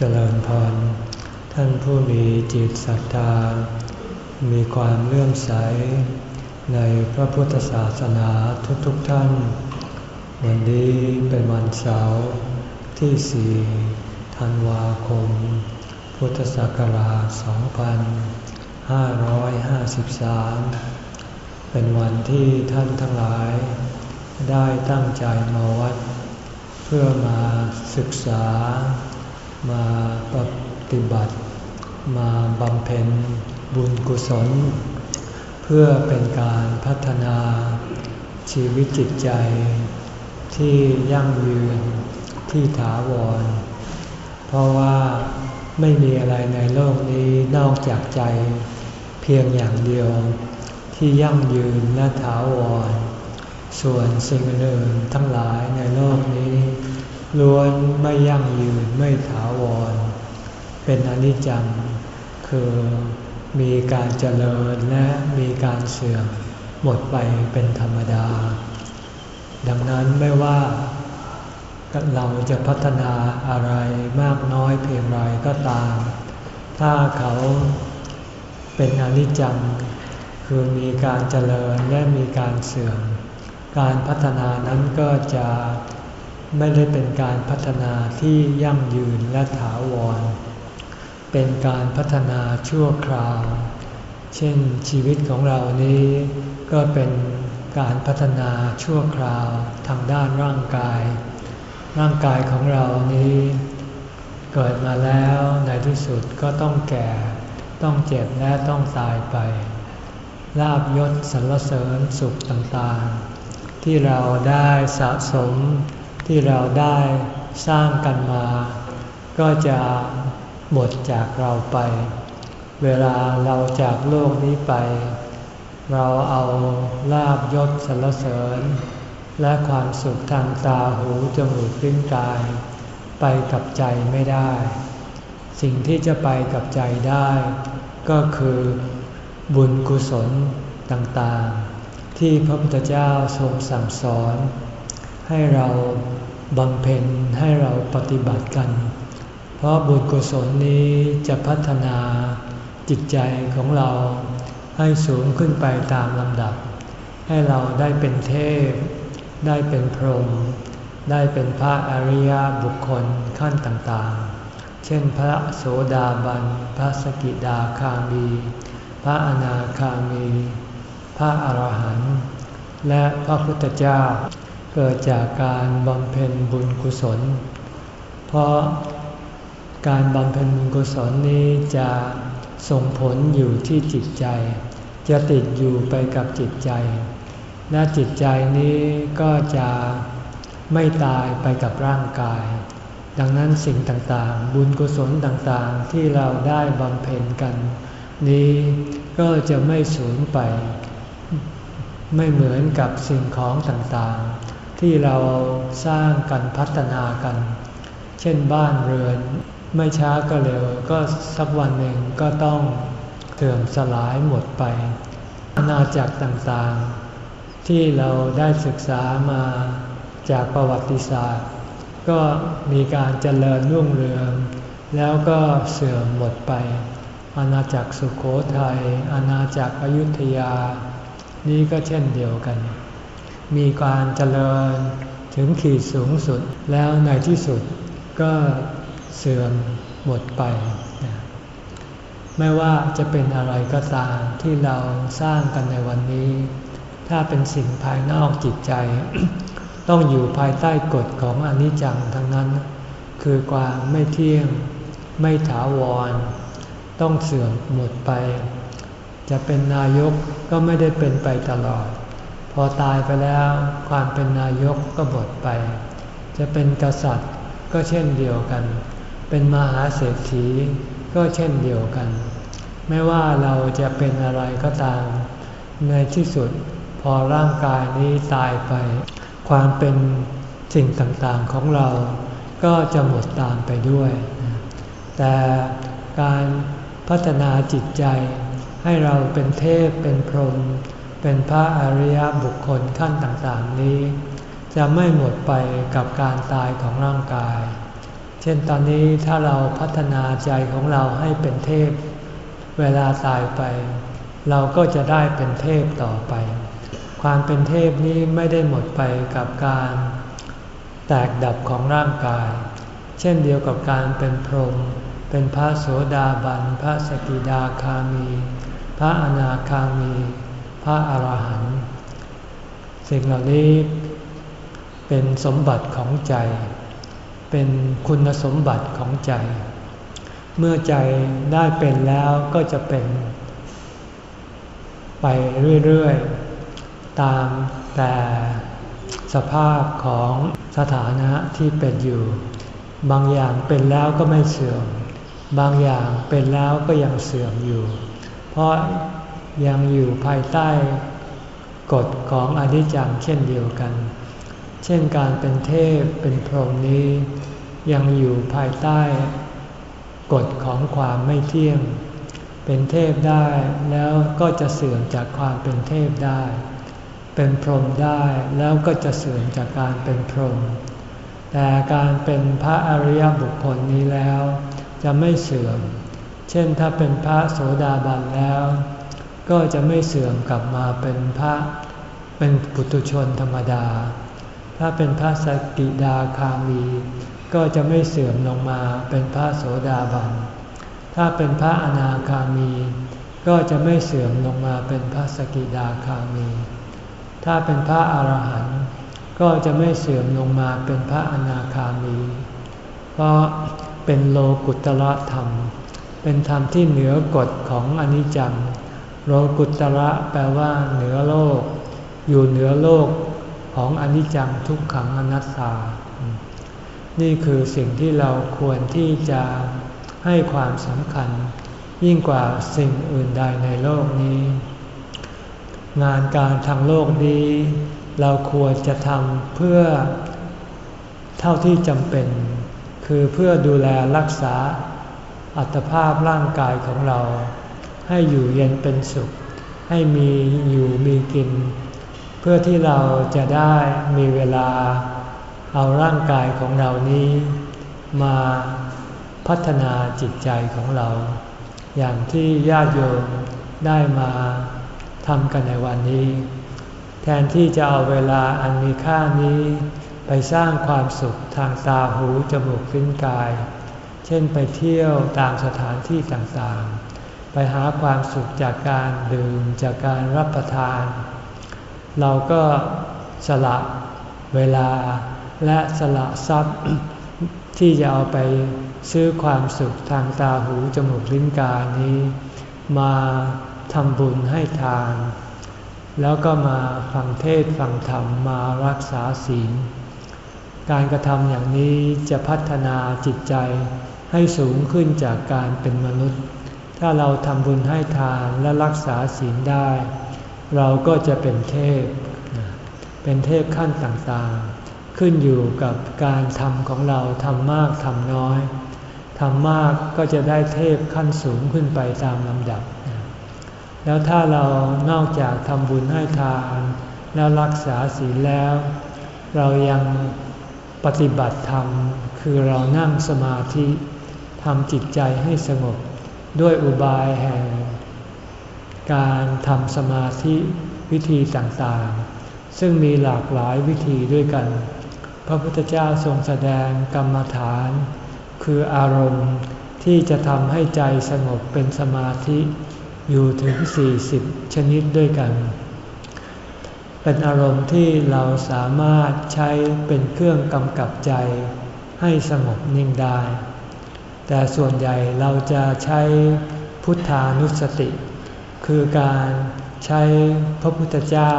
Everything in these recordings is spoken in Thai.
เจริญพร ท่านผู้มีจิตศรัทธา มีความเลื่อมใส ในพระพุทธศาสนาทุกๆทท่าน วันนี้เป็นวันเสาร์ที่สี่ธันวาคม พุทธศักราช 2553 เป็นวันที่ท่านทั้งหลาย ได้ตั้งใจมาวัด เพื่อมาศึกษา มาปฏิบัติ มาบำเพ็ญบุญกุศล เพื่อเป็นการพัฒนาชีวิตจิตใจ ที่ยั่งยืนที่ถาวร เพราะว่าไม่มีอะไรในโลกนี้นอกจากใจ เพียงอย่างเดียว ที่ยั่งยืนและถาวร ส่วนสิ่งอื่นทั้งหลายในโลกนี้ ล้วนไม่ยั่งยืนไม่ถาวร เป็นอนิจจัง คือมีการเจริญและมีการเสื่อมหมดไปเป็นธรรมดา ดังนั้นไม่ว่าเราจะพัฒนาอะไรมากน้อยเพียงไรก็ตาม ถ้าเขาเป็นอนิจจัง คือมีการเจริญและมีการเสื่อม การพัฒนานั้นก็จะ ไม่ได้เป็นการพัฒนาที่ยั่งยืนและถาวร เป็นการพัฒนาชั่วคราว เช่นชีวิตของเรานี้ก็เป็นการพัฒนาชั่วคราวทางด้านร่างกาย ร่างกายของเรานี้ เกิดมาแล้วในที่สุดก็ต้องแก่ ต้องเจ็บและต้องตายไป ลาบยศสรรเสริญสุขต่างๆ ที่เราได้สะสม ที่เราได้สร้างกันมา ก็จะหมดจากเราไป เวลาเราจากโลกนี้ไป เราเอาลาบยศสรรเสริญ และความสุขทางตาหูจมูกลิ้นกาย ไปกับใจไม่ได้ สิ่งที่จะไปกับใจได้ ก็คือบุญกุศลต่างๆ ที่พระพุทธเจ้าทรงสั่งสอน ให้เราบำเพ็ญให้เราปฏิบัติกัน เพราะบุญกุศลนี้จะพัฒนาจิตใจของเราให้สูงขึ้นไปตามลำดับ ให้เราได้เป็นเทพ ได้เป็นพรหมได้เป็นพระอริยบุคคลขั้นต่างๆ เช่นพระโสดาบัน พระสกิดาคามี พระอนาคามี พระอรหันต์และพระพุทธเจ้า เกิดจากการบำเพ็ญบุญกุศล เพราะการบำเพ็ญบุญกุศลนี้จะส่งผลอยู่ที่จิตใจ จะติดอยู่ไปกับจิตใจ และจิตใจนี้ก็จะไม่ตายไปกับร่างกาย ดังนั้นสิ่งต่างๆ บุญกุศลต่างๆ ที่เราได้บำเพ็ญกัน นี้ก็จะไม่สูญไป ไม่เหมือนกับสิ่งของต่างๆ ที่เราสร้างกันพัฒนากัน เช่นบ้านเรือน ไม่ช้าก็เร็วก็สักวันหนึ่งก็ต้องเสื่อมสลายหมดไป อาณาจักรต่างๆ ที่เราได้ศึกษามาจากประวัติศาสตร์ ก็มีการเจริญรุ่งเรือง แล้วก็เสื่อมหมดไป อาณาจักรสุขโขทยัยอาณาจักรอยุธยา นี่ก็เช่นเดียวกัน มีการเจริญถึงขีดสูงสุดแล้วในที่สุดก็เสื่อมหมดไป ไม่ว่าจะเป็นอะไรก็ตามที่เราสร้างกันในวันนี้ ถ้าเป็นสิ่งภายนอกจิตใจ ต้องอยู่ภายใต้กฎของอนิจจังทั้งนั้น คือความไม่เที่ยง ไม่ถาวร ต้องเสื่อมหมดไป จะเป็นนายกก็ไม่ได้เป็นไปตลอด พอตายไปแล้วความเป็นนายกก็หมดไป จะเป็นกษัตริย์ก็เช่นเดียวกัน เป็นมหาเศรษฐีก็เช่นเดียวกัน ไม่ว่าเราจะเป็นอะไรก็ตาม ในที่สุดพอร่างกายนี้ตายไป ความเป็นสิ่งต่างๆของเราก็จะหมดตามไปด้วย แต่การพัฒนาจิตใจให้เราเป็นเทพเป็นพรหม เป็นพระอริยบุคคลขั้นต่างๆนี้ จะไม่หมดไปกับการตายของร่างกาย เช่นตอนนี้ถ้าเราพัฒนาใจของเราให้เป็นเทพ เวลาตายไป เราก็จะได้เป็นเทพต่อไป ความเป็นเทพนี้ไม่ได้หมดไปกับการแตกดับของร่างกาย เช่นเดียวกับการเป็นพรหมเป็นพระโสดาบัน พระสกิดาคามี พระอนาคามี พระอาหารหันต์สิ่งเหล่านี้เป็นสมบัติของใจ เป็นคุณสมบัติของใจ เมื่อใจได้เป็นแล้วก็จะเป็น ไปเรื่อยๆ ตามแต่สภาพของสถานะที่เป็นอยู่ บางอย่างเป็นแล้วก็ไม่เสื่อม บางอย่างเป็นแล้วก็ยังเสื่อมอยู่ เพราะ ยังอยู่ภายใต้กฎของอนิจจังเช่นเดียวกัน เช่นการเป็นเทพเป็นพรหมนี้ ยังอยู่ภายใต้กฎของความไม่เที่ยง เป็นเทพได้แล้วก็จะเสื่อมจากความเป็นเทพได้ เป็นพรหมได้แล้วก็จะเสื่อมจากการเป็นพรหม แต่การเป็นพระอริยบุคคลนี้แล้ว จะไม่เสื่อม เช่นถ้าเป็นพระโสดาบันแล้ว ก็จะไม่เสื่อมกลับมาเป็นพระเป็นปุถุชนธรรมดา ถ้าเป็นพระสกิดาคามี ก็จะไม่เสื่อมลงมาเป็นพระโสดาบัน ถ้าเป็นพระอนาคามี ก็จะไม่เสื่อมลงมาเป็นพระสกิดาคามี ถ้าเป็นพระอรหันต์ก็จะไม่เสื่อมลงมาเป็นพระอนาคามี เพราะเป็นโลกุตระธรรม เป็นธรรมที่เหนือกฎของอนิจจัง โลกุตระแปลว่า เหนือโลก อยู่เหนือโลกของอนิจจังทุกขังอนัตตา นี่คือสิ่งที่เราควรที่จะให้ความสำคัญ ยิ่งกว่าสิ่งอื่นใดในโลกนี้ งานการทางโลกนี้ เราควรจะทำเพื่อเท่าที่จำเป็น คือเพื่อดูแลรักษาอัตภาพร่างกายของเรา ให้อยู่เย็นเป็นสุข ให้มีอยู่มีกิน เพื่อที่เราจะได้มีเวลาเอาร่างกายของเรานี้ มาพัฒนาจิตใจของเรา อย่างที่ญาติโยมได้มาทำกันในวันนี้ แทนที่จะเอาเวลาอันมีค่านี้ ไปสร้างความสุขทางตาหูจมูกลิ้นกาย เช่นไปเที่ยวตามสถานที่ต่างๆ ไปหาความสุขจากการดื่มจากการรับประทาน เราก็สละเวลาและสละทรัพย์ที่จะเอาไปซื้อความสุขทางตาหูจมูกลิ้นกายนี้ มาทำบุญให้ทาน แล้วก็มาฟังเทศฟังธรรมมารักษาศีล การกระทำอย่างนี้จะพัฒนาจิตใจให้สูงขึ้นจากการเป็นมนุษย์ ถ้าเราทำบุญให้ทานและรักษาศีลได้ เราก็จะเป็นเทพ เป็นเทพขั้นต่างๆ ขึ้นอยู่กับการทำของเราทำมากทำน้อยทำมากก็จะได้เทพขั้นสูงขึ้นไปตามลำดับ แล้วถ้าเรานอกจากทำบุญให้ทาน แล้วรักษาศีลแล้ว เรายังปฏิบัติธรรม คือเรานั่งสมาธิทำจิตใจให้สงบ ด้วยอุบายแห่ง การทำสมาธิวิธีต่างๆ ซึ่งมีหลากหลายวิธีด้วยกัน พระพุทธเจ้าทรงแสดงกรรมฐาน คืออารมณ์ที่จะทำให้ใจสงบเป็นสมาธิอยู่ถึง 40 ชนิดด้วยกัน เป็นอารมณ์ที่เราสามารถใช้เป็นเครื่องกำกับใจให้สงบนิ่งได้ แต่ส่วนใหญ่เราจะใช้พุทธานุสติ คือการใช้พระพุทธเจ้า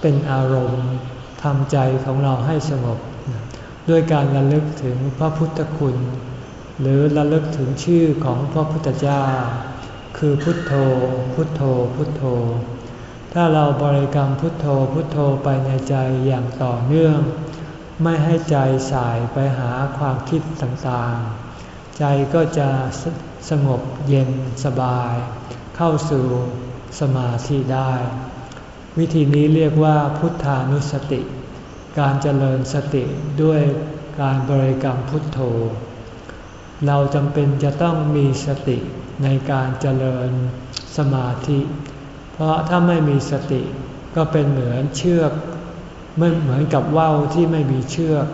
เป็นอารมณ์ทำใจของเราให้สงบ ด้วยการระลึกถึงพระพุทธคุณ หรือระลึกถึงชื่อของพระพุทธเจ้า คือพุทโธ พุทโธ พุทโธ ถ้าเราบริกรรมพุทโธพุทโธไปในใจอย่างต่อเนื่อง ไม่ให้ใจสายไปหาความคิดต่างๆ ใจก็จะสงบเย็นสบาย เข้าสู่สมาธิได้ วิธีนี้เรียกว่าพุทธานุสติ การเจริญสติด้วยการบริกรรมพุทโธ เราจำเป็นจะต้องมีสติในการเจริญสมาธิ เพราะถ้าไม่มีสติก็เป็นเหมือนเชือกไม่เหมือนกับว่าวที่ไม่มีเชือก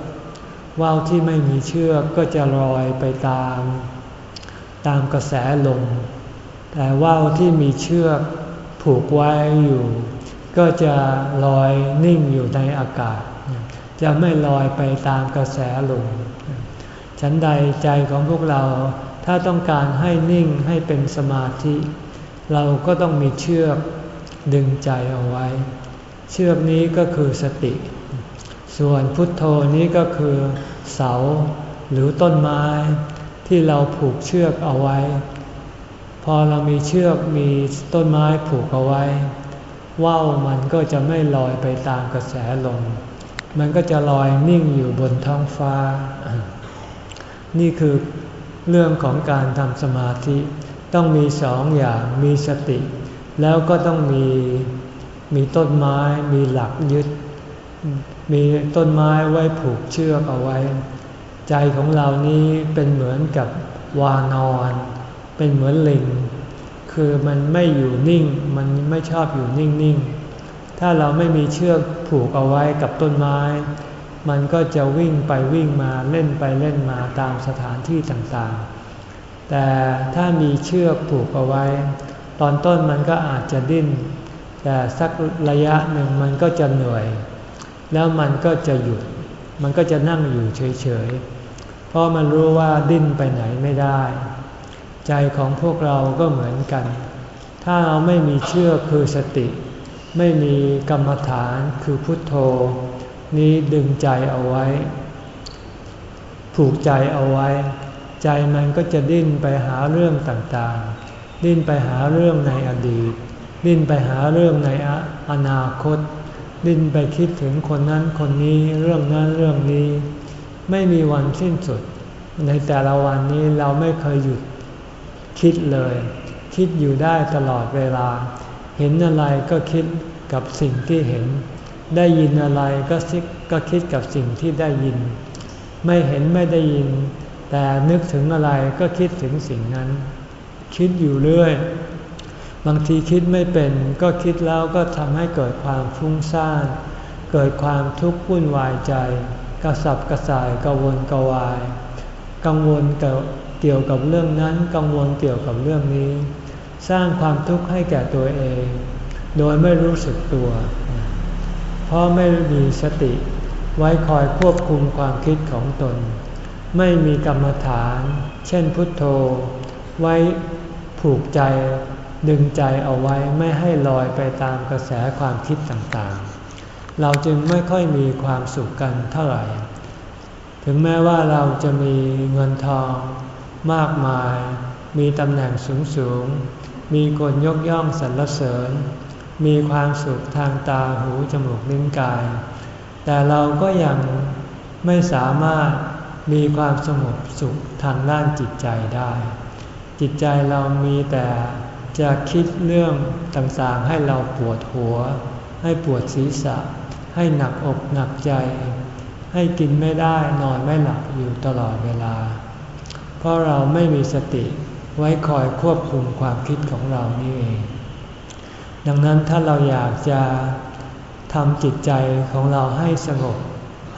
ว่าวที่ไม่มีเชือกก็จะลอยไปตาม ตามกระแสลม แต่ว่าวที่มีเชือกผูกไว้อยู่ ก็จะลอยนิ่งอยู่ในอากาศ จะไม่ลอยไปตามกระแสลม ฉันใดใจของพวกเราถ้าต้องการให้นิ่งให้เป็นสมาธิ เราก็ต้องมีเชือกดึงใจเอาไว้ เชือกนี้ก็คือสติ ส่วนพุทโธนี้ก็คือเสาหรือต้นไม้ที่เราผูกเชือกเอาไว้ พอเรามีเชือกมีต้นไม้ผูกเอาไว้ ว่าวมันก็จะไม่ลอยไปตามกระแสลม มันก็จะลอยนิ่งอยู่บนท้องฟ้า นี่คือเรื่องของการทำสมาธิ ต้องมีสองอย่างมีสติ แล้วก็ต้องมีมีต้นไม้มีหลักยึด มีต้นไม้ไว้ผูกเชือกเอาไว้ ใจของเรานี้เป็นเหมือนกับวานอน เป็นเหมือนลิง คือมันไม่อยู่นิ่ง มันไม่ชอบอยู่นิ่งๆ ถ้าเราไม่มีเชือกผูกเอาไว้กับต้นไม้ มันก็จะวิ่งไปวิ่งมาเล่นไปเล่นมาตามสถานที่ต่างๆ แต่ถ้ามีเชือกผูกเอาไว้ ตอนต้นมันก็อาจจะดิ้น แต่สักระยะหนึ่งมันก็จะเหนื่อย แล้วมันก็จะหยุด มันก็จะนั่งอยู่เฉยๆ เพราะมันรู้ว่าดิ้นไปไหนไม่ได้ ใจของพวกเราก็เหมือนกัน ถ้าเราไม่มีเชื่อคือสติ ไม่มีกรรมฐานคือพุทโธ นี้ดึงใจเอาไว้ ผูกใจเอาไว้ ใจมันก็จะดิ้นไปหาเรื่องต่างๆ ดิ้นไปหาเรื่องในอดีต ดิ้นไปหาเรื่องในอนาคต ดิ้นไปคิดถึงคนนั้นคนนี้เรื่องนั้นเรื่องนี้ ไม่มีวันสิ้นสุด ในแต่ละวันนี้เราไม่เคยหยุดคิดเลย คิดอยู่ได้ตลอดเวลา เห็นอะไรก็คิดกับสิ่งที่เห็น ได้ยินอะไรก็คิดก็คิดกับสิ่งที่ได้ยิน ไม่เห็นไม่ได้ยิน แต่นึกถึงอะไรก็คิดถึงสิ่งนั้น คิดอยู่เรื่อย บางทีคิดไม่เป็นก็คิดแล้วก็ทำให้เกิดความฟุ้งซ่านเกิดความทุกข์วุ่นวายใจ กระสับกระส่ายกระวนกระวาย กังวลเกี่ยวกับเรื่องนั้นกังวลเกี่ยวกับเรื่องนี้ สร้างความทุกข์ให้แก่ตัวเอง โดยไม่รู้สึกตัว เพราะไม่มีสติ ไว้คอยควบคุมความคิดของตน ไม่มีกรรมฐาน เช่นพุทโธ ไว้ผูกใจ ดึงใจเอาไว้ไม่ให้ลอยไปตามกระแสความคิดต่างๆ เราจึงไม่ค่อยมีความสุขกันเท่าไหร่ ถึงแม้ว่าเราจะมีเงินทองมากมาย มีตำแหน่งสูงสูงมีคนยกย่องสรรเสริญ มีความสุขทางตาหูจมูกลิ้นกาย แต่เราก็ยังไม่สามารถมีความสงบสุขทางด้านจิตใจได้ จิตใจเรามีแต่ จะคิดเรื่องต่างๆ ให้เราปวดหัว ให้ปวดศีรษะ ให้หนักอกหนักใจ ให้กินไม่ได้นอนไม่หลับอยู่ตลอดเวลา เพราะเราไม่มีสติไว้คอยควบคุมความคิดของเรานี่เอง ดังนั้นถ้าเราอยากจะทำจิตใจของเราให้สงบ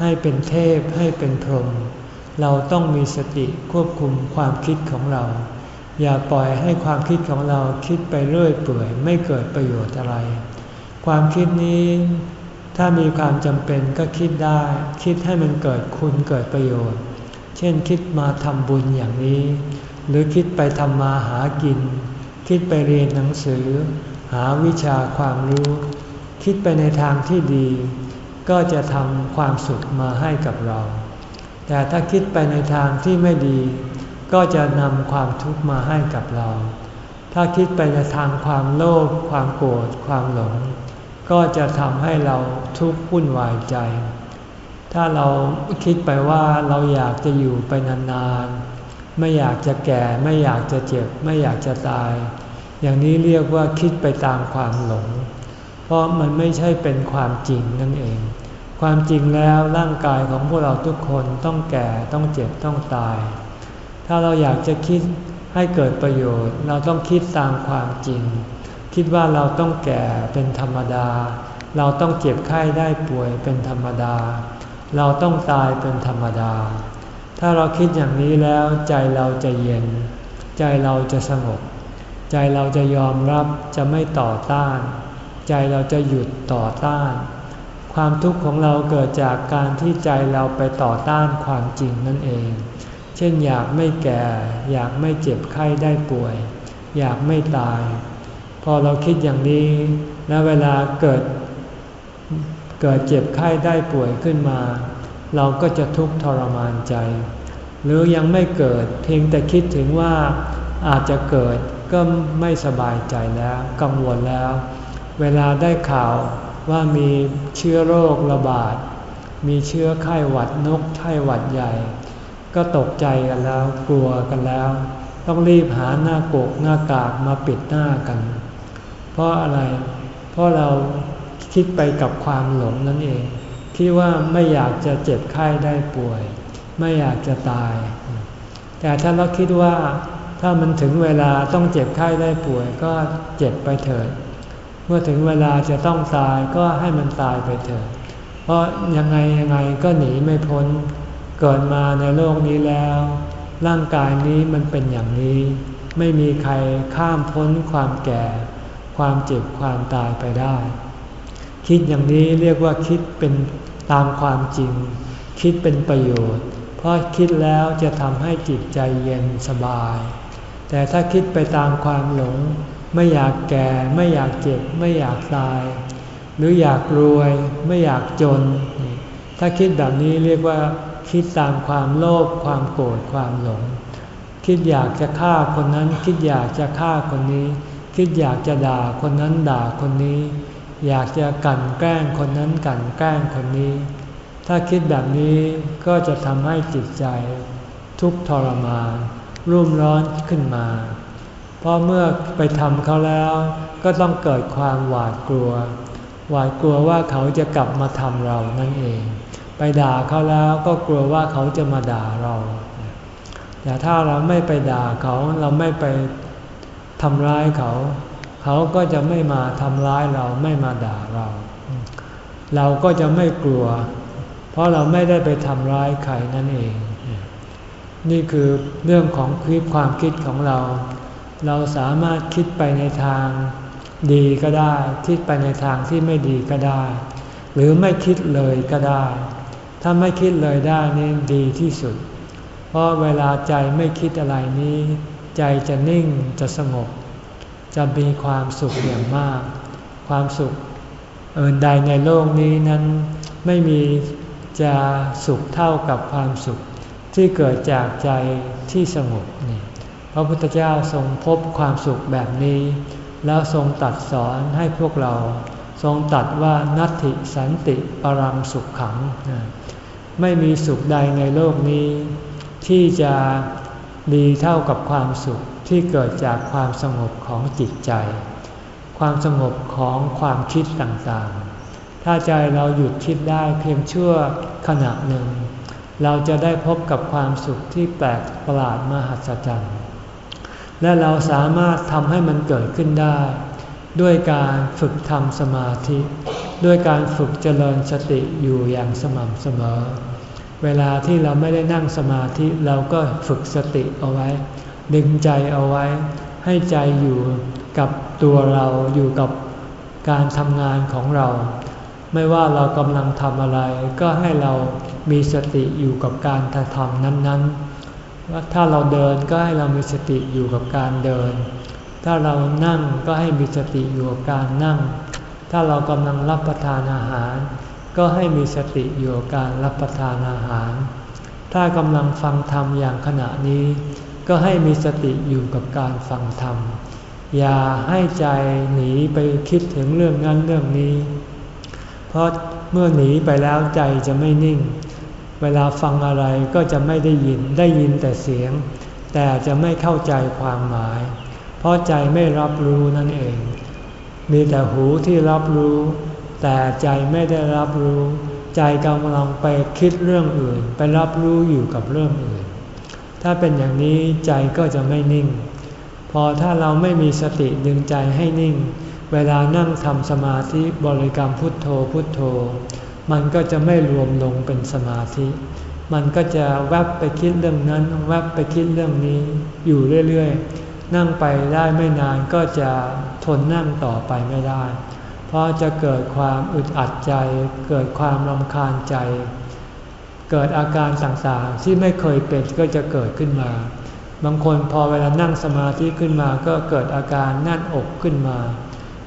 ให้เป็นเทพให้เป็นพรหมเราต้องมีสติควบคุมความคิดของเรา อย่าปล่อยให้ความคิดของเราคิดไปเรื่อยเปื่อยไม่เกิดประโยชน์อะไร ความคิดนี้ถ้ามีความจำเป็นก็คิดได้ คิดให้มันเกิดคุณเกิดประโยชน์ เช่นคิดมาทำบุญอย่างนี้ หรือคิดไปทำมาหากิน คิดไปเรียนหนังสือ หาวิชาความรู้ คิดไปในทางที่ดี ก็จะทำความสุขมาให้กับเรา แต่ถ้าคิดไปในทางที่ไม่ดี ก็จะนำความทุกข์มาให้กับเรา ถ้าคิดไปในทางความโลภความโกรธความหลง ก็จะทำให้เราทุกข์วุ่นวายใจ ถ้าเราคิดไปว่าเราอยากจะอยู่ไปนานๆ ไม่อยากจะแก่ ไม่อยากจะเจ็บ ไม่อยากจะตาย อย่างนี้เรียกว่าคิดไปตามความหลง เพราะมันไม่ใช่เป็นความจริงนั่นเอง ความจริงแล้วร่างกายของพวกเราทุกคนต้องแก่ต้องเจ็บต้องตาย ถ้าเราอยากจะคิดให้เกิดประโยชน์ เราต้องคิดตามความจริง คิดว่าเราต้องแก่เป็นธรรมดา เราต้องเจ็บไข้ได้ป่วยเป็นธรรมดา เราต้องตายเป็นธรรมดา ถ้าเราคิดอย่างนี้แล้วใจเราจะเย็น ใจเราจะสงบ ใจเราจะยอมรับจะไม่ต่อต้าน ใจเราจะหยุดต่อต้าน ความทุกข์ของเราเกิดจากการที่ใจเราไปต่อต้านความจริงนั่นเอง เช่นอยากไม่แก่ อยากไม่เจ็บไข้ได้ป่วย อยากไม่ตาย พอเราคิดอย่างนี้ แล้วเวลาเกิด เกิดเจ็บไข้ได้ป่วยขึ้นมา เราก็จะทุกข์ทรมานใจ หรือยังไม่เกิดเพียงแต่คิดถึงว่าอาจจะเกิดก็ไม่สบายใจแล้วกังวลแล้ว เวลาได้ข่าวว่ามีเชื้อโรคระบาด มีเชื้อไข้หวัดนกไข้หวัดใหญ่ ก็ตกใจกันแล้ว กลัวกันแล้ว ต้องรีบหาหน้ากกหน้ากากมาปิดหน้ากัน เพราะอะไร เพราะเราคิดไปกับความหลงนั่นเองคิดว่าไม่อยากจะเจ็บไข้ได้ป่วย ไม่อยากจะตาย แต่ถ้าเราคิดว่าถ้ามันถึงเวลาต้องเจ็บไข้ได้ป่วย ก็เจ็บไปเถิด เมื่อถึงเวลาจะต้องตายก็ให้มันตายไปเถิด เพราะยังไงยังไงก็หนีไม่พ้น เกิดมาในโลกนี้แล้ว ร่างกายนี้มันเป็นอย่างนี้ ไม่มีใครข้ามพ้นความแก่ ความเจ็บความตายไปได้ คิดอย่างนี้เรียกว่าคิดเป็นตามความจริง คิดเป็นประโยชน์ เพราะคิดแล้วจะทำให้จิตใจเย็นสบาย แต่ถ้าคิดไปตามความหลง ไม่อยากแก่ไม่อยากเจ็บ ไม่อยากตาย หรืออยากรวย ไม่อยากจน ถ้าคิดแบบนี้เรียกว่า คิดตามความโลภความโกรธความหลง คิดอยากจะฆ่าคนนั้น คิดอยากจะฆ่าคนนี้ คิดอยากจะด่าคนนั้นด่าคนนี้ อยากจะกันแกล้งคนนั้นกันแกล้งคนนี้ ถ้าคิดแบบนี้ก็จะทำให้จิตใจ ทุกทรมานรุ่มร้อนขึ้นมา เพราะเมื่อไปทำเขาแล้ว ก็ต้องเกิดความหวาดกลัว หวาดกลัวว่าเขาจะกลับมาทำเรานั่นเอง ไปด่าเขาแล้วก็กลัวว่าเขาจะมาด่าเรา แต่ถ้าเราไม่ไปด่าเขาเราไม่ไปทำร้ายเขา เขาก็จะไม่มาทำร้ายเราไม่มาด่าเรา เราก็จะไม่กลัว เพราะเราไม่ได้ไปทำร้ายใครนั่นเอง นี่คือเรื่องของคิดความคิดของเรา เราสามารถคิดไปในทางดีก็ได้ คิดไปในทางที่ไม่ดีก็ได้ หรือไม่คิดเลยก็ได้ ถ้าไม่คิดเลยได้นี่ดีที่สุด เพราะเวลาใจไม่คิดอะไรนี้ ใจจะนิ่งจะสงบ จะมีความสุขอย่างมาก ความสุขอื่นใดในโลกนี้นั้นไม่มีจะสุขเท่ากับความสุขที่เกิดจากใจที่สงบนี่พระพุทธเจ้าทรงพบความสุขแบบนี้ แล้วทรงตัดสอนให้พวกเรา ทรงตัดว่านัตติสันติปรังสุขขัง ไม่มีสุขใดในโลกนี้ ที่จะดีเท่ากับความสุขที่เกิดจากความสงบของจิตใจ ความสงบของความคิดต่างๆ ถ้าใจเราหยุดคิดได้เพียงชั่วขณะหนึ่ง เราจะได้พบกับความสุขที่แปลกประหลาดมหัศจรรย์ และเราสามารถทำให้มันเกิดขึ้นได้ ด้วยการฝึกทำสมาธิ ด้วยการฝึกเจริญสติอยู่อย่างสม่ำเสมอ เวลาที่เราไม่ได้นั่งสมาธิเราก็ฝึกสติเอาไว้ ดึงใจเอาไว้ ให้ใจอยู่กับตัวเราอยู่กับการทำงานของเรา ไม่ว่าเรากำลังทำอะไร ก็ให้เรามีสติอยู่กับการทำนั้นๆว่าถ้าเราเดินก็ให้เรามีสติอยู่กับการเดิน ถ้าเรานั่งก็ให้มีสติอยู่กับการนั่ง ถ้าเรากำลังรับประทานอาหาร ก็ให้มีสติอยู่กับการรับประทานอาหาร ถ้ากำลังฟังธรรมอย่างขณะนี้ ก็ให้มีสติอยู่กับการฟังธรรม อย่าให้ใจหนีไปคิดถึงเรื่องนั้นเรื่องนี้ เพราะเมื่อหนีไปแล้วใจจะไม่นิ่ง เวลาฟังอะไรก็จะไม่ได้ยินได้ยินแต่เสียง แต่จะไม่เข้าใจความหมาย เพราะใจไม่รับรู้นั่นเอง มีแต่หูที่รับรู้ แต่ใจไม่ได้รับรู้ ใจกำลังไปคิดเรื่องอื่น ไปรับรู้อยู่กับเรื่องอื่น ถ้าเป็นอย่างนี้ใจก็จะไม่นิ่ง พอถ้าเราไม่มีสติดึงใจให้นิ่ง เวลานั่งทำสมาธิบริกรรมพุทโธพุทโธ มันก็จะไม่รวมลงเป็นสมาธิ มันก็จะแวบไปคิดเรื่องนั้น แวบไปคิดเรื่องนี้อยู่เรื่อยๆ นั่งไปได้ไม่นานก็จะทนนั่งต่อไปไม่ได้ เพราะจะเกิดความอึดอัดใจ เกิดความรำคาญใจ เกิดอาการต่างๆ ที่ไม่เคยเป็นก็จะเกิดขึ้นมา บางคนพอเวลานั่งสมาธิขึ้นมาก็เกิดอาการแน่นอกขึ้นมา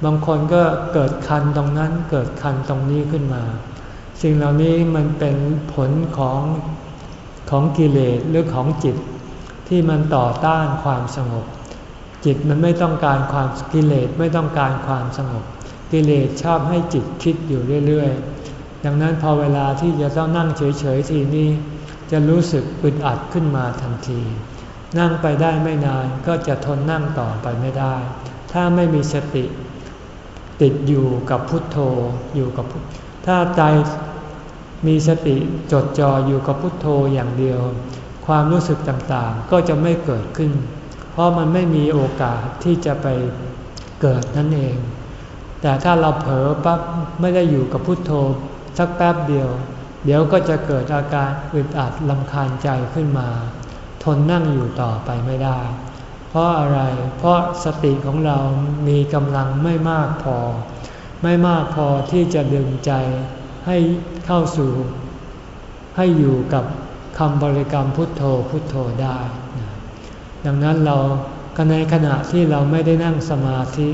บางคนก็เกิดคันตรงนั้น เกิดคันตรงนี้ขึ้นมา สิ่งเหล่านี้มันเป็นผลของของกิเลสหรือของจิตที่มันต่อต้านความสงบ จิตมันไม่ต้องการความกิเลสไม่ต้องการความสงบ กิเลสชอบให้จิตคิดอยู่เรื่อยๆ ดังนั้นพอเวลาที่จะต้องนั่งเฉยๆทีนี้จะรู้สึกอึดอัดขึ้นมาทันที นั่งไปได้ไม่นานก็จะทนนั่งต่อไปไม่ได้ ถ้าไม่มีสติ ติดอยู่กับพุทโธอยู่กับถ้าใจมีสติจดจ่ออยู่กับพุทโธอย่างเดียว ความรู้สึกต่างๆก็จะไม่เกิดขึ้น ราะมันไม่มีโอกาสที่จะไปเกิดนั่นเอง แต่ถ้าเราเผลอปั๊บไม่ได้อยู่กับพุทโธสักแป๊บเดียว เดี๋ยวก็จะเกิดอาการอึดอัดลำคาญใจขึ้นมา ทนนั่งอยู่ต่อไปไม่ได้ เพราะอะไร เพราะสติของเรามีกำลังไม่มากพอ ไม่มากพอที่จะดึงใจให้เข้าสู่ ให้อยู่กับคำบริกรรมพุทโธพุทโธได้ ดังนั้นเราในขณะที่เราไม่ได้นั่งสมาธิ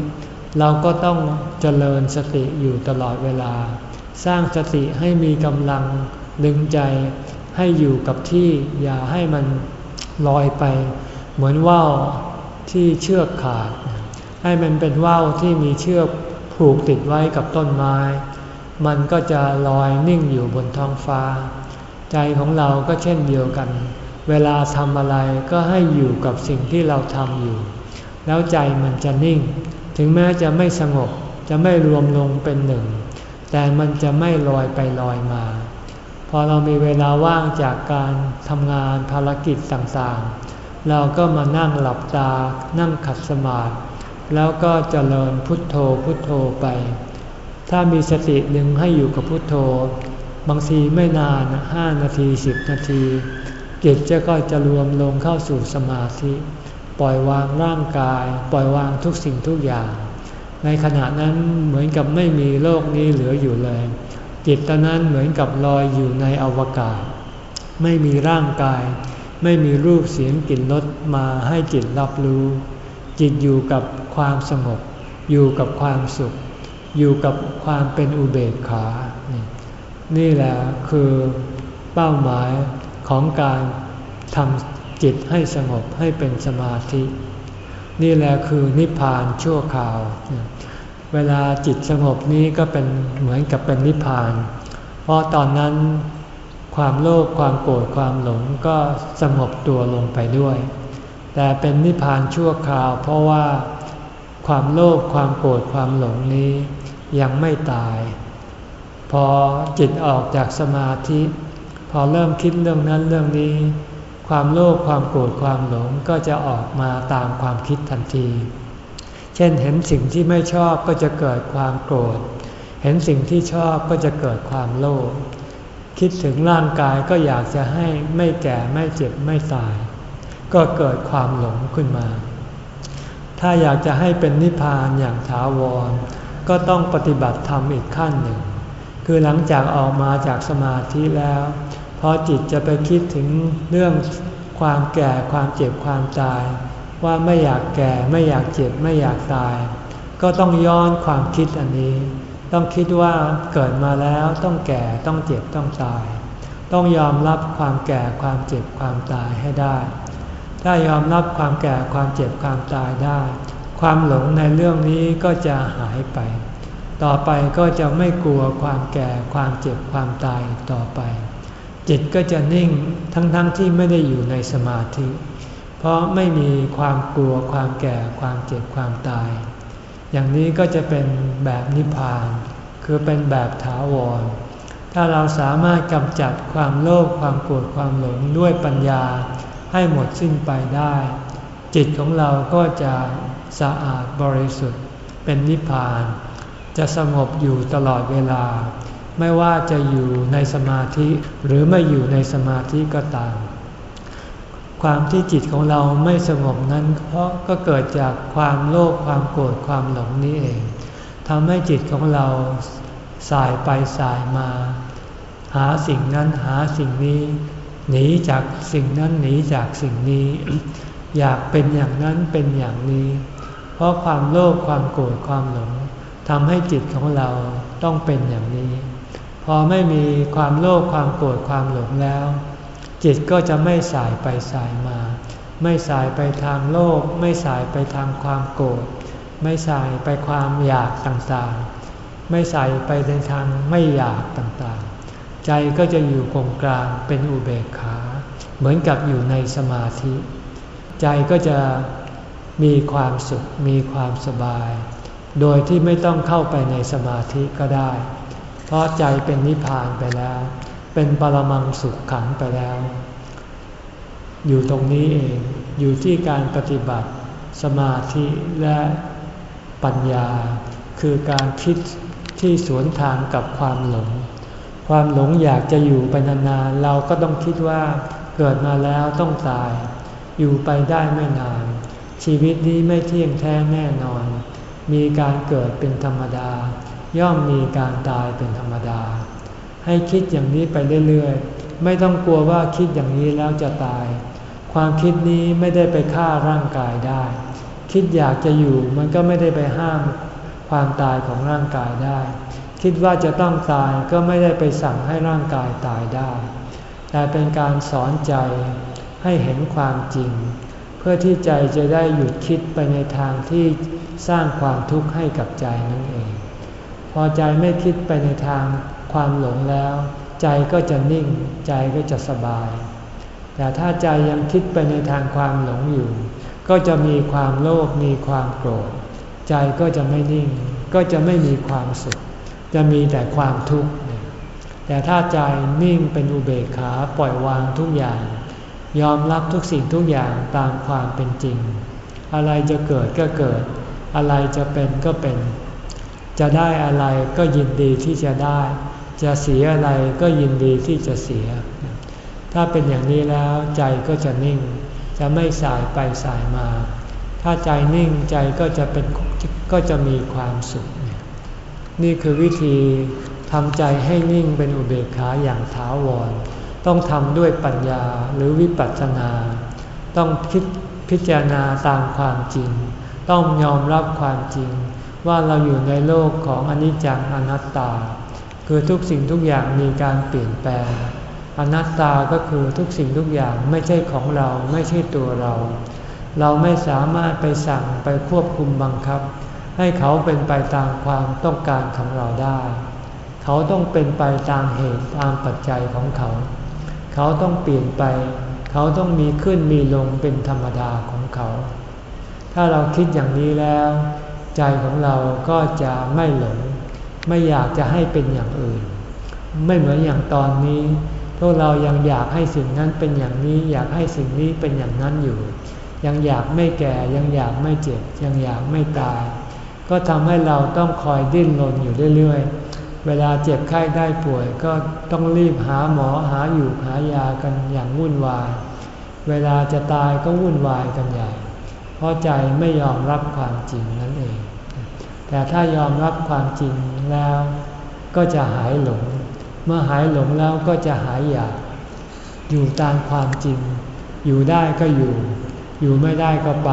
เราก็ต้องเจริญสติอยู่ตลอดเวลา สร้างสติให้มีกำลังดึงใจให้อยู่กับที่อย่าให้มันลอยไป เหมือนว่าวที่เชือกขาด ให้มันเป็นว่าวที่มีเชือกผูกติดไว้กับต้นไม้ มันก็จะลอยนิ่งอยู่บนท้องฟ้า ใจของเราก็เช่นเดียวกัน เวลาทำอะไรก็ให้อยู่กับสิ่งที่เราทำอยู่ แล้วใจมันจะนิ่ง ถึงแม้จะไม่สงบจะไม่รวมลงเป็นหนึ่ง แต่มันจะไม่ลอยไปลอยมา พอเรามีเวลาว่างจากการทำงานภารกิจต่างๆ เราก็มานั่งหลับตา นั่งขัดสมาธิแล้วก็เจริญพุทโธพุทโธไป ถ้ามีสติหนึ่งให้อยู่กับพุทโธ บางทีไม่นานห้านาทีสิบนาที จิตจะก็จะรวมลงเข้าสู่สมาธิ ปล่อยวางร่างกาย ปล่อยวางทุกสิ่งทุกอย่าง ในขณะนั้นเหมือนกับไม่มีโลกนี้เหลืออยู่เลย จิตตอนนั้นเหมือนกับลอยอยู่ในอวกาศ ไม่มีร่างกาย ไม่มีรูปเสียงกลิ่นรสมาให้จิตรับรู้ จิตอยู่กับความสงบ อยู่กับความสุข อยู่กับความเป็นอุเบกขา นี่แหละคือเป้าหมาย ของการทำจิตให้สงบให้เป็นสมาธิ นี่แหละคือนิพพานชั่วคราว เวลาจิตสงบนี้ก็เป็นเหมือนกับเป็นนิพพาน เพราะตอนนั้นความโลภความโกรธความหลงก็สงบตัวลงไปด้วย แต่เป็นนิพพานชั่วคราว เพราะว่าความโลภความโกรธความหลงนี้ยังไม่ตาย พอจิตออกจากสมาธิ อเริ่มคิดเรื่องนั้นเรื่องนี้ ความโลภความโกรธความหลงก็จะออกมาตามความคิดทันที เช่นเห็นสิ่งที่ไม่ชอบก็จะเกิดความโกรธ เห็นสิ่งที่ชอบก็จะเกิดความโลภคิดถึงร่างกายก็อยากจะให้ไม่แก่ไม่เจ็บไม่ตาย ก็เกิดความหลงขึ้นมา ถ้าอยากจะให้เป็นนิพพานอย่างถาวร ก็ต้องปฏิบัติธรรมอีกขั้นหนึ่ง คือหลังจากออกมาจากสมาธิแล้ว พอจิตจะไปคิดถึงเรื่องความแก่ความเจ็บความตาย ว่าไม่อยากแก่ไม่อยากเจ็บไม่อยากตาย ก็ต้องย้อนความคิดอันนี้ ต้องคิดว่าเกิดมาแล้วต้องแก่ต้องเจ็บต้องตาย ต้องยอมรับความแก่ความเจ็บความตายให้ได้ ถ้ายอมรับความแก่ความเจ็บความตายได้ ความหลงในเรื่องนี้ก็จะหายไป ต่อไปก็จะไม่กลัวความแก่ความเจ็บความตายต่อไป จิตก็จะนิ่งทั้งๆทที่ไม่ได้อยู่ในสมาธิ เพราะไม่มีความกลัวความแก่ความเจ็บความตาย อย่างนี้ก็จะเป็นแบบนิพพาน คือเป็นแบบถาวร ถ้าเราสามารถกำจัดความโลภความโกรธความหลงด้วยปัญญาให้หมดสิ้นไปได้ จิตของเราก็จะสะอาดบริสุทธิ์ เป็นนิพพาน จะสงบอยู่ตลอดเวลา ไม่ว่าจะอยู่ในสมาธิหรือไม่อยู่ในสมาธิก็ตาม ความที่จิตของเราไม่สงบนั้น เพราะก็เกิดจากความโลภความโกรธความหลงนี้เองทำให้จิตของเราสายไปสายมา หาสิ่งนั้นหาสิ่งนี้ หนีจากสิ่งนั้นหนีจากสิ่งนี้ อยากเป็นอย่างนั้นเป็นอย่างนี้ เพราะความโลภความโกรธความหลงทำให้จิตของเราต้องเป็นอย่างนี้ พอไม่มีความโลภความโกรธความหลงแล้ว จิตก็จะไม่สายไปสายมา ไม่สายไปทางโลภไม่สายไปทางความโกรธไม่สายไปความอยากต่างๆ ไม่ใส่ไปในทางไม่อยากต่างๆ ใจก็จะอยู่กงกลางเป็นอุเบกขา เหมือนกับอยู่ในสมาธิ ใจก็จะมีความสุขมีความสบาย โดยที่ไม่ต้องเข้าไปในสมาธิก็ได้ เพราะใจเป็นนิพพานไปแล้ว เป็นปรมังสุขขังไปแล้ว อยู่ตรงนี้เอง อยู่ที่การปฏิบัติสมาธิและปัญญา คือการคิดที่สวนทางกับความหลง ความหลงอยากจะอยู่ไปนานๆ เราก็ต้องคิดว่าเกิดมาแล้วต้องตาย อยู่ไปได้ไม่นาน ชีวิตนี้ไม่เที่ยงแท้แน่นอน มีการเกิดเป็นธรรมดา ย่อมมีการตายเป็นธรรมดา ให้คิดอย่างนี้ไปเรื่อยๆ ไม่ต้องกลัวว่าคิดอย่างนี้แล้วจะตาย ความคิดนี้ไม่ได้ไปฆ่าร่างกายได้ คิดอยากจะอยู่มันก็ไม่ได้ไปห้ามความตายของร่างกายได้ คิดว่าจะต้องตายก็ไม่ได้ไปสั่งให้ร่างกายตายได้ แต่เป็นการสอนใจให้เห็นความจริง เพื่อที่ใจจะได้หยุดคิดไปในทางที่สร้างความทุกข์ให้กับใจนั่นเอง พอใจไม่คิดไปในทางความหลงแล้ว ใจก็จะนิ่ง ใจก็จะสบาย แต่ถ้าใจยังคิดไปในทางความหลงอยู่ ก็จะมีความโลภมีความโกรธ ใจก็จะไม่นิ่ง ก็จะไม่มีความสุข จะมีแต่ความทุกข์แต่ถ้าใจนิ่งเป็นอุเบกขาปล่อยวางทุกอย่าง ยอมรับทุกสิ่งทุกอย่างตามความเป็นจริง อะไรจะเกิดก็เกิด อะไรจะเป็นก็เป็น จะได้อะไรก็ยินดีที่จะได้ จะเสียอะไรก็ยินดีที่จะเสีย ถ้าเป็นอย่างนี้แล้วใจก็จะนิ่ง จะไม่สายไปสายมา ถ้าใจนิ่งใจก็จะเป็นก็จะมีความสุข นี่คือวิธีทำใจให้นิ่งเป็นอุเบกขาอย่างถาวร ต้องทำด้วยปัญญาหรือวิปัสสนา ต้องคิดพิจารณาตามความจริง ต้องยอมรับความจริง ว่าเราอยู่ในโลกของอนิจจังอนัตตา คือทุกสิ่งทุกอย่างมีการเปลี่ยนแปลง อนัตตาก็คือทุกสิ่งทุกอย่างไม่ใช่ของเราไม่ใช่ตัวเรา เราไม่สามารถไปสั่งไปควบคุมบังคับ ให้เขาเป็นไปตามความต้องการของเราได้ เขาต้องเป็นไปตามเหตุตามปัจจัยของเขา เขาต้องเปลี่ยนไป เขาต้องมีขึ้นมีลงเป็นธรรมดาของเขา ถ้าเราคิดอย่างนี้แล้ว ใจของเราก็จะไม่หลง ไม่อยากจะให้เป็นอย่างอื่น ไม่เหมือนอย่างตอนนี้ พวกเรายังอยากให้สิ่งนั้นเป็นอย่างนี้ อยากให้สิ่งนี้เป็นอย่างนั้นอยู่ ยังอยากไม่แก่ยังอยากไม่เจ็บ ยังอยากไม่ตาย ก็ทำให้เราต้องคอยดิ้นรนอยู่เรื่อยๆ เวลาเจ็บไข้ได้ป่วย ก็ต้องรีบหาหมอหาอยู่หายากันอย่างวุ่นวาย เวลาจะตายก็วุ่นวายกันใหญ่ เพราะใจไม่ยอมรับความจริงนั่นเอง แต่ถ้ายอมรับความจริงแล้วก็จะหายหลง เมื่อหายหลงแล้วก็จะหายอยาก อยู่ตามความจริง อยู่ได้ก็อยู่ อยู่ไม่ได้ก็ไป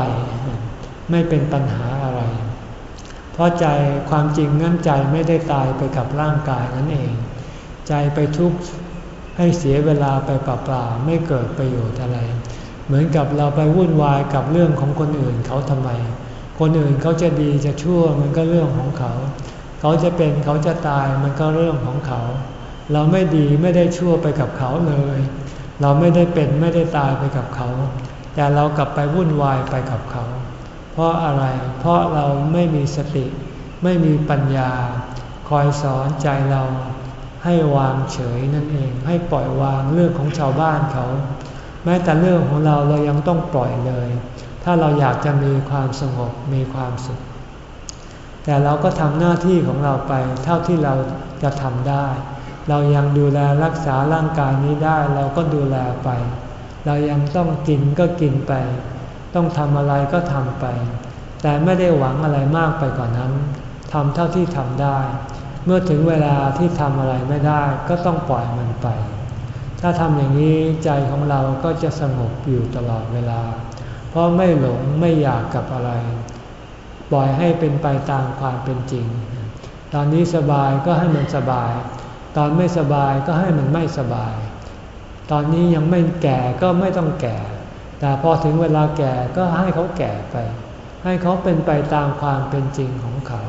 ไม่เป็นปัญหาอะไร เพราะใจความจริงนั้นใจไม่ได้ตายไปกับร่างกายนั่นเอง ใจไปทุกข์ให้เสียเวลาไปเปล่าๆไม่เกิดประโยชน์อะไร เหมือนกับเราไปวุ่นวายกับเรื่องของคนอื่นเขาทำไม คนอื่นเขาจะดีจะชั่วมันก็เรื่องของเขา เขาจะเป็นเขาจะตายมันก็เรื่องของเขา เราไม่ดีไม่ได้ชั่วไปกับเขาเลย เราไม่ได้เป็นไม่ได้ตายไปกับเขา แต่เรากลับไปวุ่นวายไปกับเขา เพราะอะไร เพราะเราไม่มีสติ ไม่มีปัญญา คอยสอนใจเราให้วางเฉยนั่นเอง ให้ปล่อยวางเรื่องของชาวบ้านเขา แม้แต่เรื่องของเราเรายังต้องปล่อยเลย ถ้าเราอยากจะมีความสงบมีความสุข แต่เราก็ทำหน้าที่ของเราไปเท่าที่เราจะทำได้ เรายังดูแลรักษาร่างกายนี้ได้ เราก็ดูแลไป เรายังต้องกินก็กินไป ต้องทำอะไรก็ทำไป แต่ไม่ได้หวังอะไรมากไปกว่านนั้นทำเท่าที่ทำได้ เมื่อถึงเวลาที่ทำอะไรไม่ได้ก็ต้องปล่อยมันไป ถ้าทำอย่างนี้ใจของเราก็จะสงบอยู่ตลอดเวลา เพราะไม่หลงไม่อยากกับอะไร ปล่อยให้เป็นไปตามความเป็นจริง ตอนนี้สบายก็ให้มันสบาย ตอนไม่สบายก็ให้มันไม่สบาย ตอนนี้ยังไม่แก่ก็ไม่ต้องแก่ แต่พอถึงเวลาแก่ก็ให้เขาแก่ไป ให้เขาเป็นไปตามความเป็นจริงของเขา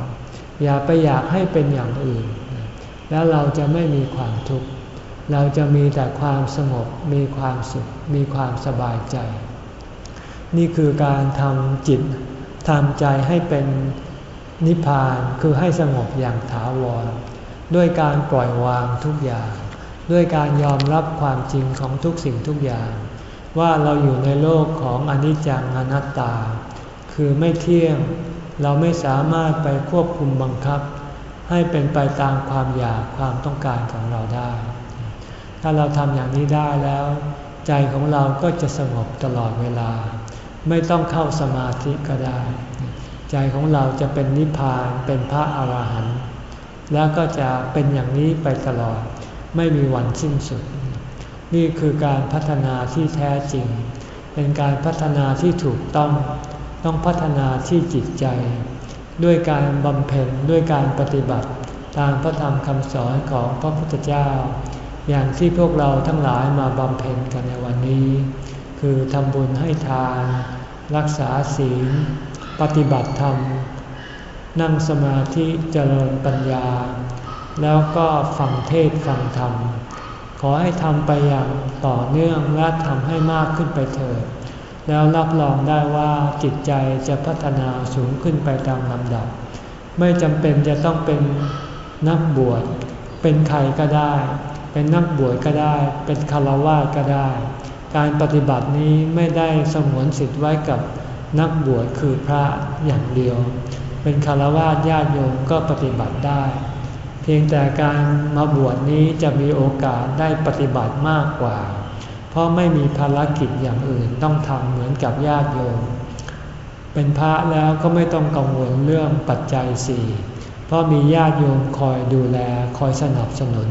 อย่าไปอยากให้เป็นอย่างอื่น แล้วเราจะไม่มีความทุกข์ เราจะมีแต่ความสงบ มีความสุข มีความสบายใจ นี่คือการทำจิตทำใจให้เป็นนิพพานคือให้สงบอย่างถาวร ด้วยการปล่อยวางทุกอย่าง ด้วยการยอมรับความจริงของทุกสิ่งทุกอย่าง ว่าเราอยู่ในโลกของอนิจจังอนัตตา คือไม่เที่ยงเราไม่สามารถไปควบคุมบังคับ ให้เป็นไปตามความอยากความต้องการของเราได้ ถ้าเราทำอย่างนี้ได้แล้ว ใจของเราก็จะสงบตลอดเวลา ไม่ต้องเข้าสมาธิก็ได้ ใจของเราจะเป็นนิพพานเป็นพระอาหารหันต์แล้วก็จะเป็นอย่างนี้ไปตลอด ไม่มีวันสิ้นสุด นี่คือการพัฒนาที่แท้จริง เป็นการพัฒนาที่ถูกต้อง ต้องพัฒนาที่จิตใจ ด้วยการบำเพ็ญด้วยการปฏิบัติ ตามพระธรรมคำสอนของพระพุทธเจ้า อย่างที่พวกเราทั้งหลายมาบำเพ็ญกันในวันนี้ คือทำบุญให้ทาน รักษาศีล ปฏิบัติธรรม นั่งสมาธิเจริญปัญญา แล้วก็ฟังเทศฟังธรรม ขอให้ทำไปอย่างต่อเนื่องและทำให้มากขึ้นไปเถิดแล้วรับรองได้ว่าจิตใจจะพัฒนาสูงขึ้นไปตามลำดับ ไม่จำเป็นจะต้องเป็นนักบวชเป็นใครก็ได้ เป็นนักบวชก็ได้ เป็นคารวะก็ได้ การปฏิบัตินี้ไม่ได้สมวนสิทธิ์ไว้กับนักบวชคือพระอย่างเดียว เป็นคารวะญาติโยมก็ปฏิบัติได้ เพียงแต่การมาบวชนี้จะมีโอกาสได้ปฏิบัติมากกว่า เพราะไม่มีภารกิจอย่างอื่นต้องทำเหมือนกับญาติโยม เป็นพระแล้วก็ไม่ต้องกังวลเรื่องปัจจัยสี่เพราะมีญาติโยมคอยดูแลคอยสนับสนุน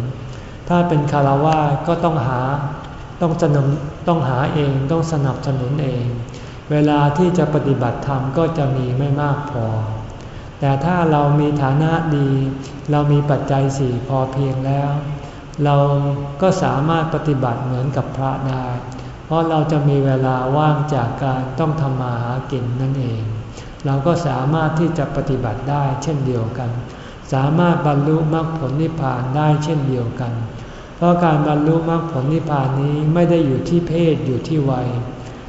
ถ้าเป็นคารวะก็ต้องหาต้องสนมต้องหาเองต้องสนับสนุนเอง เวลาที่จะปฏิบัติธรรมก็จะมีไม่มากพอ แต่ถ้าเรามีฐานะดี เรามีปัจจัยสี่พอเพียงแล้ว เราก็สามารถปฏิบัติเหมือนกับพระได้ เพราะเราจะมีเวลาว่างจากการต้องทำมาหากินนั่นเอง เราก็สามารถที่จะปฏิบัติได้เช่นเดียวกัน สามารถบรรลุมรรคผลนิพพานได้เช่นเดียวกัน เพราะการบรรลุมรรคผลนิพพานนี้ไม่ได้อยู่ที่เพศอยู่ที่วัย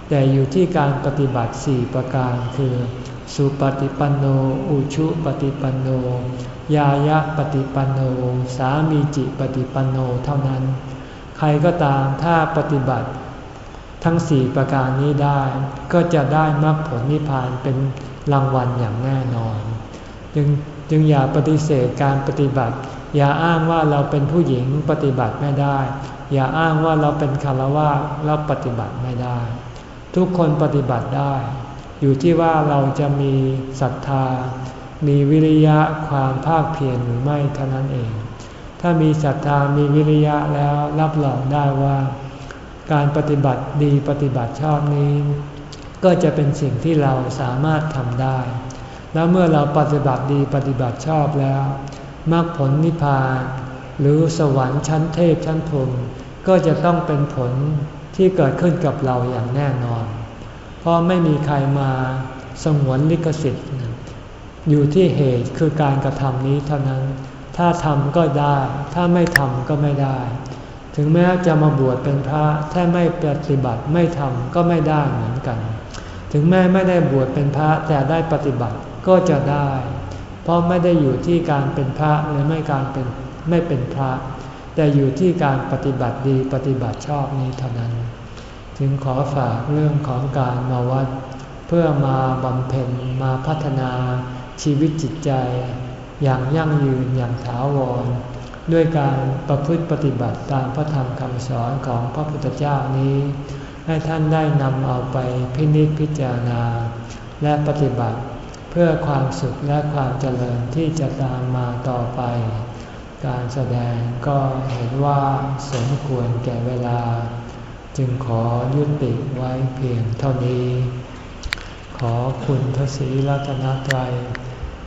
แต่อยู่ที่การปฏิบัติสี่ประการคือ สุปฏิปันโน อุชุปฏิปันโน ยายะปฏิปันโน สามีจิปฏิปันโนเท่านั้น ใครก็ตามถ้าปฏิบัติทั้งสี่ประการนี้ได้ก็จะได้มรรคผลนิพพานเป็นรางวัลอย่างแน่นอน จึง จึงอย่าปฏิเสธการปฏิบัติ อย่าอ้างว่าเราเป็นผู้หญิงปฏิบัติไม่ได้ อย่าอ้างว่าเราเป็นคารวะเราปฏิบัติไม่ได้ ทุกคนปฏิบัติได้ อยู่ที่ว่าเราจะมีศรัทธา มีวิริยะความภาคเพียรหรือไม่เท่านั้นเอง ถ้ามีศรัทธามีวิริยะแล้วรับรองได้ว่า การปฏิบัติดีปฏิบัติชอบนี้ ก็จะเป็นสิ่งที่เราสามารถทำได้ แล้วเมื่อเราปฏิบัติดีปฏิบัติชอบแล้วมรรคผลนิพพาน หรือสวรรค์ชั้นเทพชั้นพรมก็จะต้องเป็นผลที่เกิดขึ้นกับเราอย่างแน่นอน เพราะไม่มีใครมาสงวนลิขสิทธิ์ อยู่ที่เหตุคือการกระทำนี้เท่านั้น ถ้าทำก็ได้ ถ้าไม่ทำก็ไม่ได้ ถึงแม้จะมาบวชเป็นพระถ้าไม่ปฏิบัติไม่ทำก็ไม่ได้เหมือนกัน ถึงแม้ไม่ได้บวชเป็นพระแต่ได้ปฏิบัติ ก็จะได้ เพราะไม่ได้อยู่ที่การเป็นพระหรือไม่การเป็นไม่เป็นพระ แต่อยู่ที่การปฏิบัติดีปฏิบัติชอบนี้เท่านั้น จึงขอฝากเรื่องของการมาวัด เพื่อมาบำเพ็ญมาพัฒนาชีวิตจิตใจ อย่างยั่งยืนอย่างถาวร ด้วยการประพฤติปฏิบัติตามพระธรรมคำสอนของพระพุทธเจ้านี้ ให้ท่านได้นำเอาไปพินิจพิจารณา และปฏิบัติ เพื่อความสุขและความเจริญที่จะตามมาต่อไป การแสดงก็เห็นว่าสมควรแก่เวลา จึงขอยุติไว้เพียงเท่านี้ ขอคุณทศีรัตนตรัย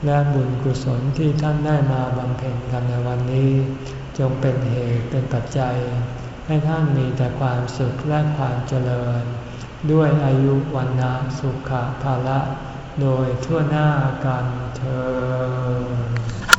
และบุญกุศลที่ท่านได้มาบำเพ็ญกันในวันนี้ จงเป็นเหตุเป็นปัจจัย ให้ท่านมีแต่ความสุขและความเจริญ ด้วยอายุวันนะสุขภาละ โดยทั่วหน้ากันเธอ